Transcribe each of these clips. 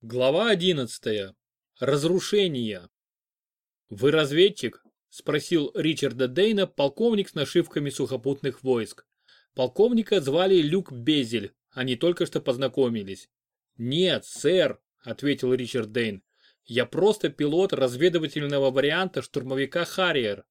Глава 11. Разрушение. «Вы разведчик?» – спросил Ричарда Дейна полковник с нашивками сухопутных войск. Полковника звали Люк Безель, они только что познакомились. «Нет, сэр», – ответил Ричард Дейн. «Я просто пилот разведывательного варианта штурмовика Харриер.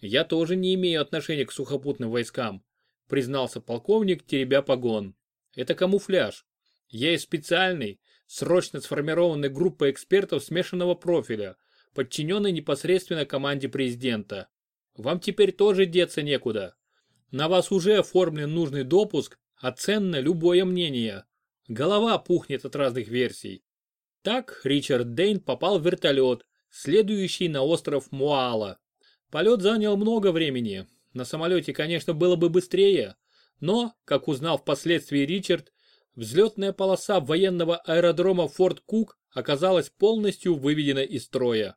Я тоже не имею отношения к сухопутным войскам», – признался полковник, теребя погон. «Это камуфляж. Я из специальной, срочно сформированной группой экспертов смешанного профиля, подчиненной непосредственно команде президента. Вам теперь тоже деться некуда. На вас уже оформлен нужный допуск, а ценно любое мнение. Голова пухнет от разных версий. Так Ричард Дейн попал в вертолет, следующий на остров Муала. Полет занял много времени. На самолете, конечно, было бы быстрее, но, как узнал впоследствии Ричард, взлетная полоса военного аэродрома Форт Кук оказалась полностью выведена из строя.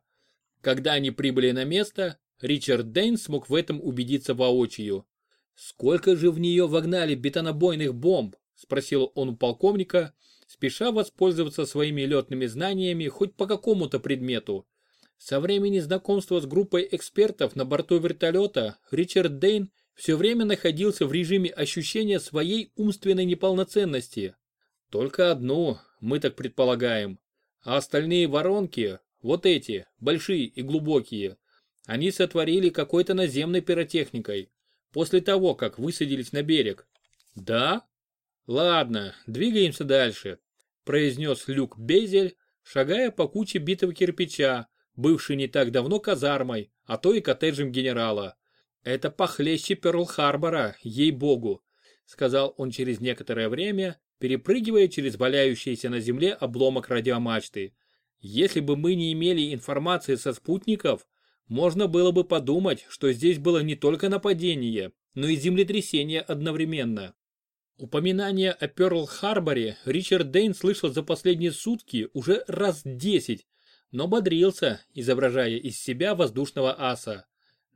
Когда они прибыли на место, Ричард Дейн смог в этом убедиться воочию. «Сколько же в нее вогнали бетонобойных бомб?» – спросил он у полковника, спеша воспользоваться своими летными знаниями хоть по какому-то предмету. Со времени знакомства с группой экспертов на борту вертолета Ричард Дейн все время находился в режиме ощущения своей умственной неполноценности. Только одну, мы так предполагаем. А остальные воронки, вот эти, большие и глубокие, они сотворили какой-то наземной пиротехникой, после того, как высадились на берег. Да? Ладно, двигаемся дальше, произнес Люк Безель, шагая по куче битого кирпича, бывшей не так давно казармой, а то и коттеджем генерала. «Это похлеще Перл-Харбора, ей-богу», сказал он через некоторое время, перепрыгивая через валяющийся на земле обломок радиомачты. «Если бы мы не имели информации со спутников, можно было бы подумать, что здесь было не только нападение, но и землетрясение одновременно». Упоминание о Перл-Харборе Ричард Дейн слышал за последние сутки уже раз десять, но бодрился, изображая из себя воздушного аса.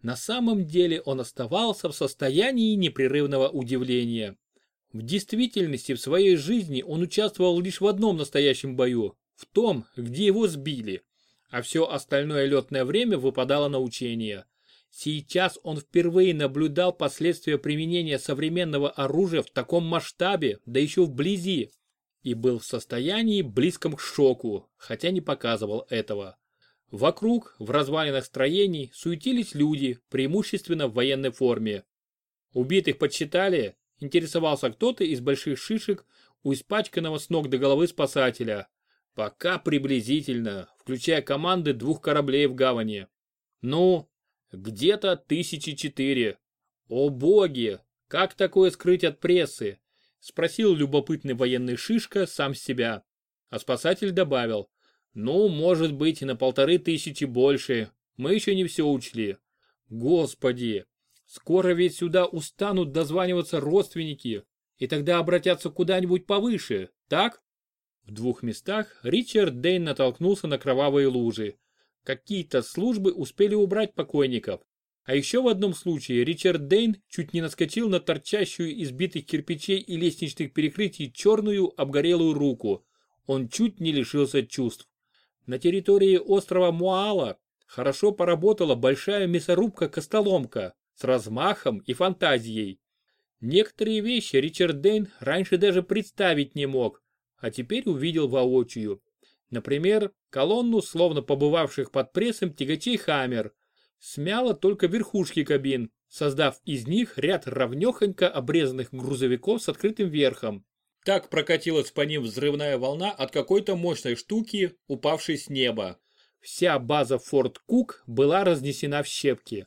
На самом деле он оставался в состоянии непрерывного удивления. В действительности в своей жизни он участвовал лишь в одном настоящем бою, в том, где его сбили, а все остальное летное время выпадало на учения. Сейчас он впервые наблюдал последствия применения современного оружия в таком масштабе, да еще вблизи, и был в состоянии близком к шоку, хотя не показывал этого. Вокруг, в развалинах строений, суетились люди, преимущественно в военной форме. Убитых подсчитали, интересовался кто-то из больших шишек у испачканного с ног до головы спасателя. Пока приблизительно, включая команды двух кораблей в гавани. Ну, где-то тысячи четыре. О боги, как такое скрыть от прессы? Спросил любопытный военный шишка сам себя. А спасатель добавил, ну, может быть, на полторы тысячи больше. Мы еще не все учли. Господи, скоро ведь сюда устанут дозваниваться родственники, и тогда обратятся куда-нибудь повыше, так? В двух местах Ричард Дейн натолкнулся на кровавые лужи. Какие-то службы успели убрать покойников. А еще в одном случае Ричард Дейн чуть не наскочил на торчащую из битых кирпичей и лестничных перекрытий черную обгорелую руку. Он чуть не лишился чувств. На территории острова Муала хорошо поработала большая мясорубка-костоломка с размахом и фантазией. Некоторые вещи Ричард Дейн раньше даже представить не мог, а теперь увидел воочию. Например, колонну, словно побывавших под прессом тягачей «Хаммер», смяла только верхушки кабин, создав из них ряд равнехонько обрезанных грузовиков с открытым верхом. Так прокатилась по ним взрывная волна от какой-то мощной штуки, упавшей с неба. Вся база Форт Кук была разнесена в щепки.